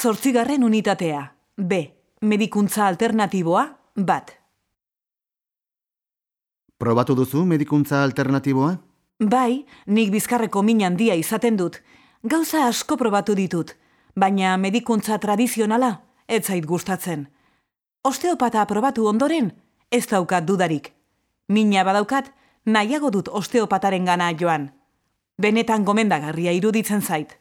Zortzigarren unitatea. B. Medikuntza alternatiboa, bat. Probatu duzu medikuntza alternatiboa? Bai, nik bizkarreko min handia izaten dut. Gauza asko probatu ditut, baina medikuntza tradizionala ez zait gustatzen. Osteopata probatu ondoren, ez daukat dudarik. Mina badaukat, nahiago dut osteopataren gana joan. Benetan gomendagarria iruditzen zait.